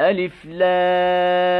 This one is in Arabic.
ألف لام